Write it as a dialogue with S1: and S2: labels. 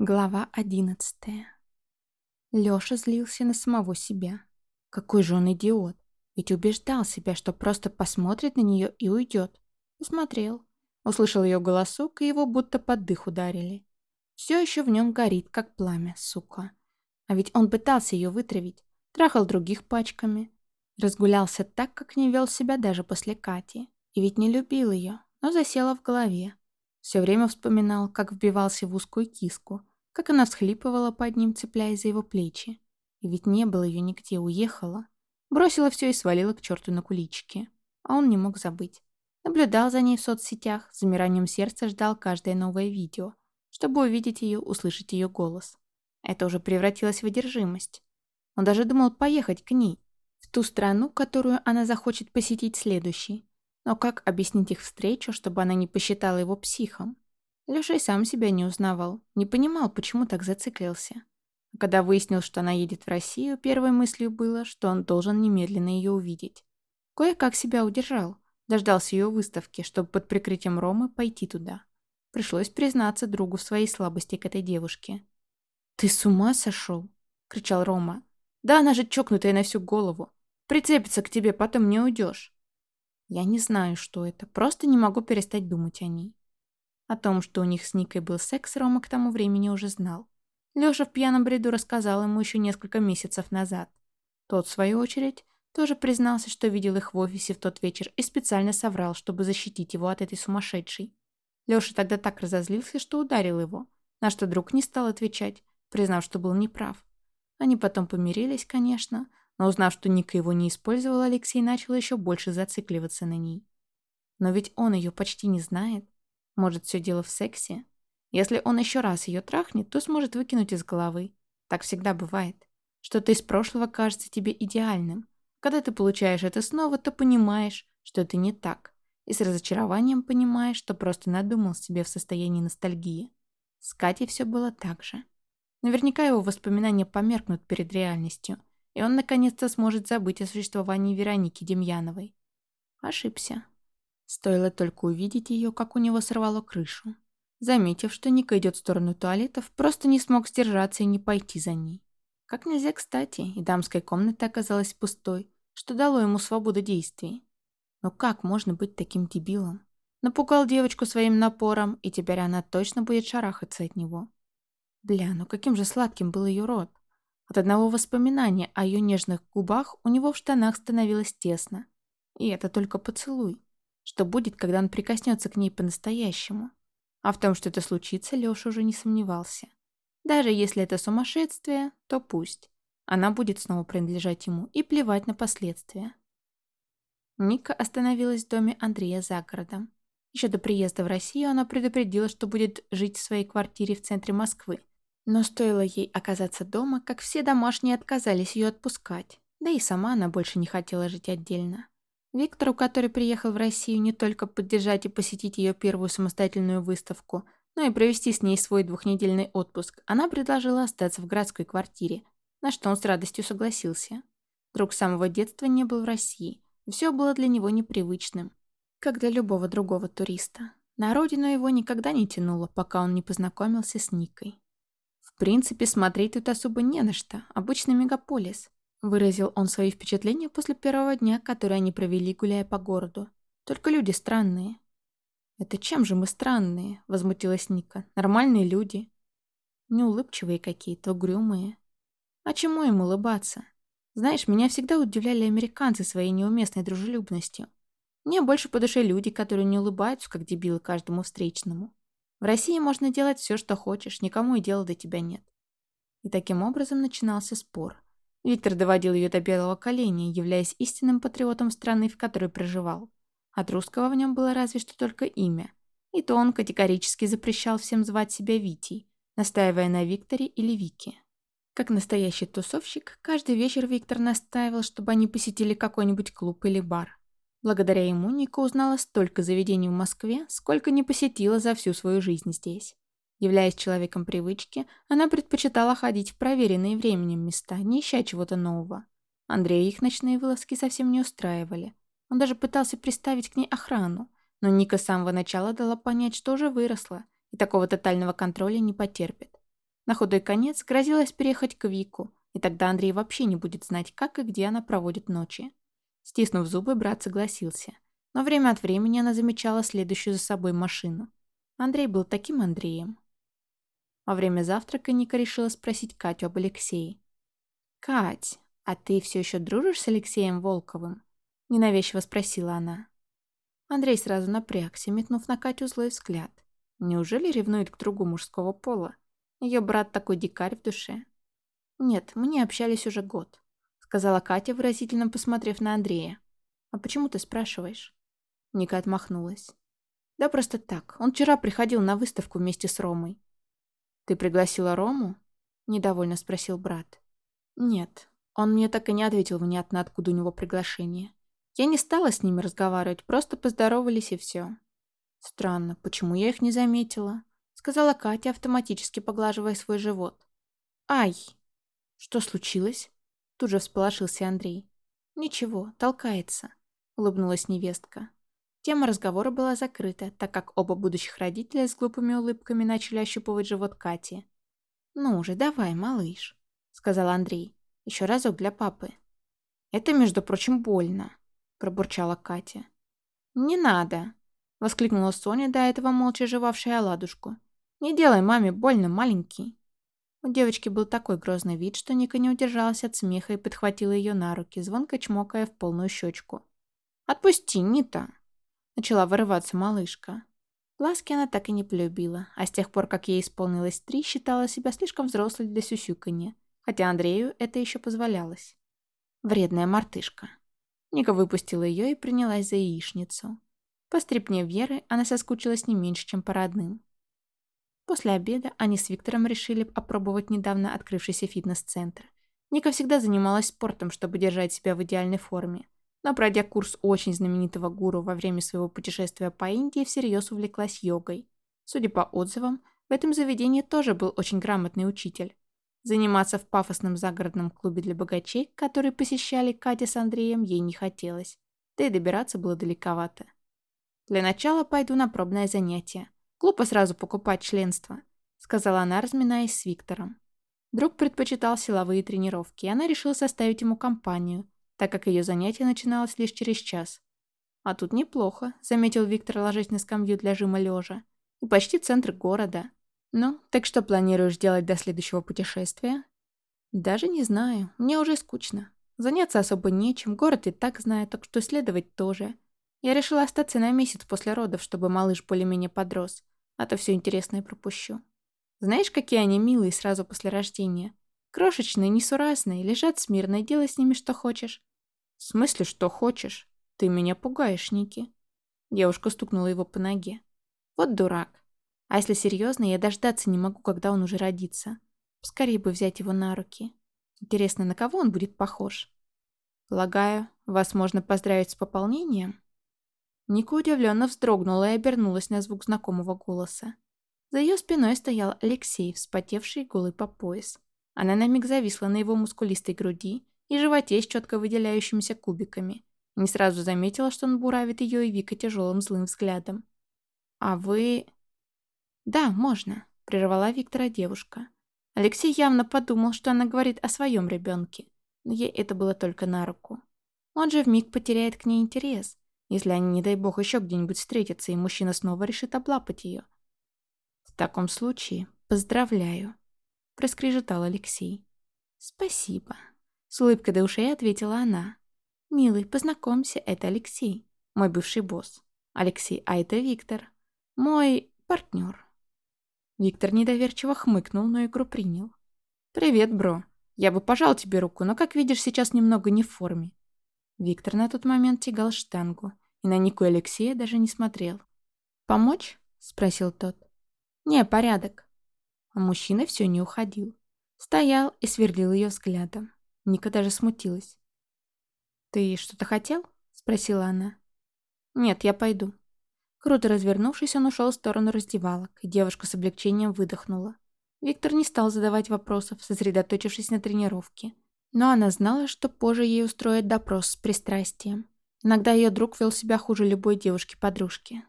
S1: Глава одиннадцатая. Лёша злился на самого себя. Какой же он идиот. Ведь убеждал себя, что просто посмотрит на неё и уйдёт. Посмотрел. Услышал её голосок, и его будто под дых ударили. Всё ещё в нём горит, как пламя, сука. А ведь он пытался её вытравить. Трахал других пачками. Разгулялся так, как не вел себя даже после Кати. И ведь не любил её, но засела в голове. Все время вспоминал, как вбивался в узкую киску, как она всхлипывала под ним, цепляясь за его плечи. И ведь не было ее нигде, уехала. Бросила все и свалила к черту на куличики. А он не мог забыть. Наблюдал за ней в соцсетях, с замиранием сердца ждал каждое новое видео, чтобы увидеть ее, услышать ее голос. Это уже превратилось в одержимость. Он даже думал поехать к ней, в ту страну, которую она захочет посетить следующей. Но как объяснить их встречу, чтобы она не посчитала его психом? Леша и сам себя не узнавал, не понимал, почему так зациклился. А когда выяснил, что она едет в Россию, первой мыслью было, что он должен немедленно ее увидеть. Кое-как себя удержал, дождался ее выставки, чтобы под прикрытием Ромы пойти туда. Пришлось признаться другу в своей слабости к этой девушке. «Ты с ума сошел?» — кричал Рома. «Да она же чокнутая на всю голову. Прицепится к тебе, потом не уйдешь». Я не знаю, что это, просто не могу перестать думать о ней. О том, что у них с Никой был секс, Рома к тому времени уже знал. Лёша в пьяном бреду рассказал ему еще несколько месяцев назад. Тот, в свою очередь, тоже признался, что видел их в офисе в тот вечер и специально соврал, чтобы защитить его от этой сумасшедшей. Лёша тогда так разозлился, что ударил его, на что друг не стал отвечать, признав, что был неправ. Они потом помирились, конечно, но узнав, что Ника его не использовал, Алексей начал еще больше зацикливаться на ней. Но ведь он ее почти не знает. Может, все дело в сексе? Если он еще раз ее трахнет, то сможет выкинуть из головы. Так всегда бывает. Что-то из прошлого кажется тебе идеальным. Когда ты получаешь это снова, то понимаешь, что это не так. И с разочарованием понимаешь, что просто надумал себе в состоянии ностальгии. С Катей все было так же. Наверняка его воспоминания померкнут перед реальностью – и он наконец-то сможет забыть о существовании Вероники Демьяновой. Ошибся. Стоило только увидеть ее, как у него сорвало крышу. Заметив, что Ника идет в сторону туалетов, просто не смог сдержаться и не пойти за ней. Как нельзя кстати, и дамская комната оказалась пустой, что дало ему свободу действий. Но как можно быть таким дебилом? Напугал девочку своим напором, и теперь она точно будет шарахаться от него. Бля, ну каким же сладким был ее рот. От одного воспоминания о ее нежных губах у него в штанах становилось тесно. И это только поцелуй. Что будет, когда он прикоснется к ней по-настоящему? А в том, что это случится, Леша уже не сомневался. Даже если это сумасшествие, то пусть. Она будет снова принадлежать ему и плевать на последствия. Ника остановилась в доме Андрея за городом. Еще до приезда в Россию она предупредила, что будет жить в своей квартире в центре Москвы, но стоило ей оказаться дома, как все домашние отказались ее отпускать. Да и сама она больше не хотела жить отдельно. Виктору, который приехал в Россию не только поддержать и посетить ее первую самостоятельную выставку, но и провести с ней свой двухнедельный отпуск, она предложила остаться в городской квартире, на что он с радостью согласился. Друг с самого детства не был в России, все было для него непривычным, как для любого другого туриста. На родину его никогда не тянуло, пока он не познакомился с Никой. В принципе, смотреть тут особо не на что. Обычный мегаполис. Выразил он свои впечатления после первого дня, который они провели, гуляя по городу. Только люди странные. «Это чем же мы странные?» – возмутилась Ника. «Нормальные люди». Неулыбчивые какие-то, угрюмые. А чему им улыбаться? Знаешь, меня всегда удивляли американцы своей неуместной дружелюбностью. Мне больше по душе люди, которые не улыбаются, как дебилы каждому встречному. В России можно делать все, что хочешь, никому и дела до тебя нет. И таким образом начинался спор. Виктор доводил ее до белого коленя, являясь истинным патриотом страны, в которой проживал. От русского в нем было разве что только имя. И то он категорически запрещал всем звать себя Витей, настаивая на Викторе или Вике. Как настоящий тусовщик, каждый вечер Виктор настаивал, чтобы они посетили какой-нибудь клуб или бар. Благодаря ему Ника узнала столько заведений в Москве, сколько не посетила за всю свою жизнь здесь. Являясь человеком привычки, она предпочитала ходить в проверенные временем места, не ища чего-то нового. Андрея их ночные вылазки совсем не устраивали. Он даже пытался приставить к ней охрану, но Ника с самого начала дала понять, что уже выросла и такого тотального контроля не потерпит. На худой конец грозилась переехать к Вику, и тогда Андрей вообще не будет знать, как и где она проводит ночи. Стиснув зубы, брат согласился. Но время от времени она замечала следующую за собой машину. Андрей был таким Андреем. Во время завтрака Ника решила спросить Катю об Алексее. «Кать, а ты все еще дружишь с Алексеем Волковым?» Ненавязчиво спросила она. Андрей сразу напрягся, метнув на Катю злой взгляд. Неужели ревнует к другу мужского пола? Ее брат такой дикарь в душе. «Нет, мы не общались уже год», — сказала Катя, выразительно посмотрев на Андрея. «А почему ты спрашиваешь?» Ника отмахнулась. «Да просто так. Он вчера приходил на выставку вместе с Ромой». «Ты пригласила Рому?» — недовольно спросил брат. «Нет. Он мне так и не ответил внятно, откуда у него приглашение. Я не стала с ними разговаривать, просто поздоровались и все». «Странно, почему я их не заметила?» сказала Катя, автоматически поглаживая свой живот. «Ай!» «Что случилось?» Тут же всполошился Андрей. «Ничего, толкается», — улыбнулась невестка. Тема разговора была закрыта, так как оба будущих родителя с глупыми улыбками начали ощупывать живот Кати. «Ну уже, давай, малыш», — сказал Андрей. «Еще разок для папы». «Это, между прочим, больно», — пробурчала Катя. «Не надо», — воскликнула Соня, до этого молча жевавшая оладушку. «Не делай маме больно, маленький». У девочки был такой грозный вид, что Ника не удержалась от смеха и подхватила ее на руки, звонко чмокая в полную щечку. «Отпусти, Нита!» Начала вырываться малышка. Ласки она так и не полюбила, а с тех пор, как ей исполнилось три, считала себя слишком взрослой для сюсюканья, хотя Андрею это еще позволялось. Вредная мартышка. Ника выпустила ее и принялась за яичницу. По стрипне Веры она соскучилась не меньше, чем по родным. После обеда они с Виктором решили опробовать недавно открывшийся фитнес-центр. Ника всегда занималась спортом, чтобы держать себя в идеальной форме. Но пройдя курс очень знаменитого гуру во время своего путешествия по Индии, всерьез увлеклась йогой. Судя по отзывам, в этом заведении тоже был очень грамотный учитель. Заниматься в пафосном загородном клубе для богачей, который посещали Катя с Андреем, ей не хотелось. Да и добираться было далековато. Для начала пойду на пробное занятие. Глупо сразу покупать членство», — сказала она, разминаясь с Виктором. Друг предпочитал силовые тренировки, и она решила составить ему компанию, так как ее занятие начиналось лишь через час. «А тут неплохо», — заметил Виктор, ложась на скамью для жима лежа. «И почти центр города. Ну, так что планируешь делать до следующего путешествия?» «Даже не знаю. Мне уже скучно. Заняться особо нечем, город и так знаю, так что исследовать тоже. Я решила остаться на месяц после родов, чтобы малыш более-менее подрос а то все интересное пропущу. Знаешь, какие они милые сразу после рождения? Крошечные, несуразные, лежат смирно и делай с ними что хочешь. В смысле, что хочешь? Ты меня пугаешь, Ники. Девушка стукнула его по ноге. Вот дурак. А если серьезно, я дождаться не могу, когда он уже родится. Скорее бы взять его на руки. Интересно, на кого он будет похож? Полагаю, вас можно поздравить с пополнением? Ника удивленно вздрогнула и обернулась на звук знакомого голоса. За ее спиной стоял Алексей, вспотевший голый по пояс. Она на миг зависла на его мускулистой груди и животе с четко выделяющимися кубиками. Не сразу заметила, что он буравит ее и Вика тяжелым злым взглядом. «А вы...» «Да, можно», — прервала Виктора девушка. Алексей явно подумал, что она говорит о своем ребенке, но ей это было только на руку. Он же вмиг потеряет к ней интерес, если они, не дай бог, еще где-нибудь встретятся, и мужчина снова решит облапать ее. В таком случае поздравляю, проскрежетал Алексей. Спасибо. С улыбкой до ушей ответила она. Милый, познакомься, это Алексей, мой бывший босс. Алексей, а это Виктор, мой партнер. Виктор недоверчиво хмыкнул, но игру принял. «Привет, бро. Я бы пожал тебе руку, но, как видишь, сейчас немного не в форме. Виктор на тот момент тягал штангу и на Нику Алексея даже не смотрел. «Помочь?» — спросил тот. «Не, порядок». А мужчина все не уходил. Стоял и сверлил ее взглядом. Ника даже смутилась. «Ты что-то хотел?» — спросила она. «Нет, я пойду». Круто развернувшись, он ушел в сторону раздевалок, и девушка с облегчением выдохнула. Виктор не стал задавать вопросов, сосредоточившись на тренировке. Но она знала, что позже ей устроят допрос с пристрастием. Иногда ее друг вел себя хуже любой девушки-подружки.